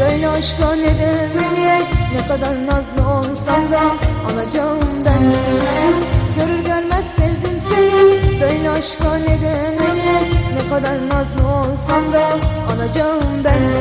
Böyle aşka ne demeli Ne kadar nazlı olsan da Alacağım ben seni. Görür görmez sevdim seni Böyle aşka ne demeli Ne kadar nazlı olsan da Alacağım ben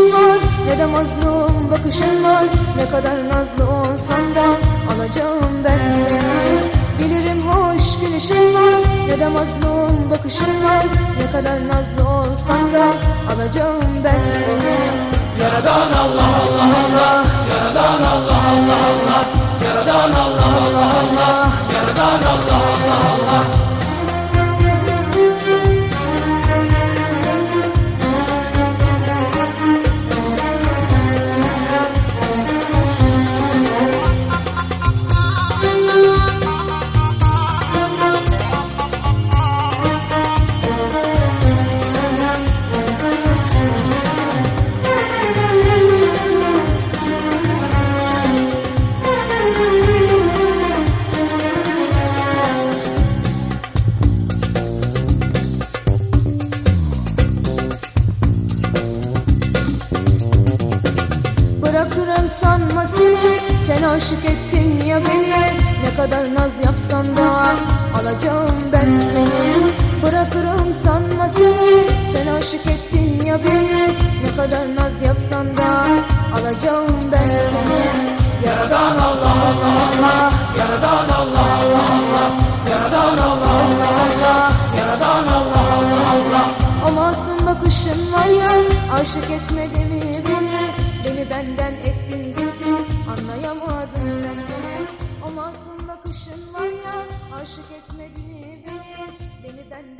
gülüşün var Ne de mazlum bakışın var? Ne kadar nazlı olsan da Alacağım ben seni. Bilirim hoş gülüşün var Ne de mazlum bakışın var? Ne kadar nazlı olsan da Alacağım ben seni. Yaradan Allah Allah Allah. Yaradan Allah Allah Allah. Yaradan Allah Allah Allah. Yaradan Allah Allah Allah sanma seni. Sen aşık ettin ya beni. Ne kadar naz yapsan da Alacağım ben seni. Bırakırım sanma seni. Sen aşık ettin ya beni. Ne kadar naz yapsan da Alacağım ben seni. Yaradan Allah Allah Allah. Yaradan Allah Allah Allah. Yaradan Allah Allah Allah. Yaradan Allah Allah Allah. O masum bakışın var ya. Aşık etmedi mi beni? Beni benden aşık etmedi beni. Beni benden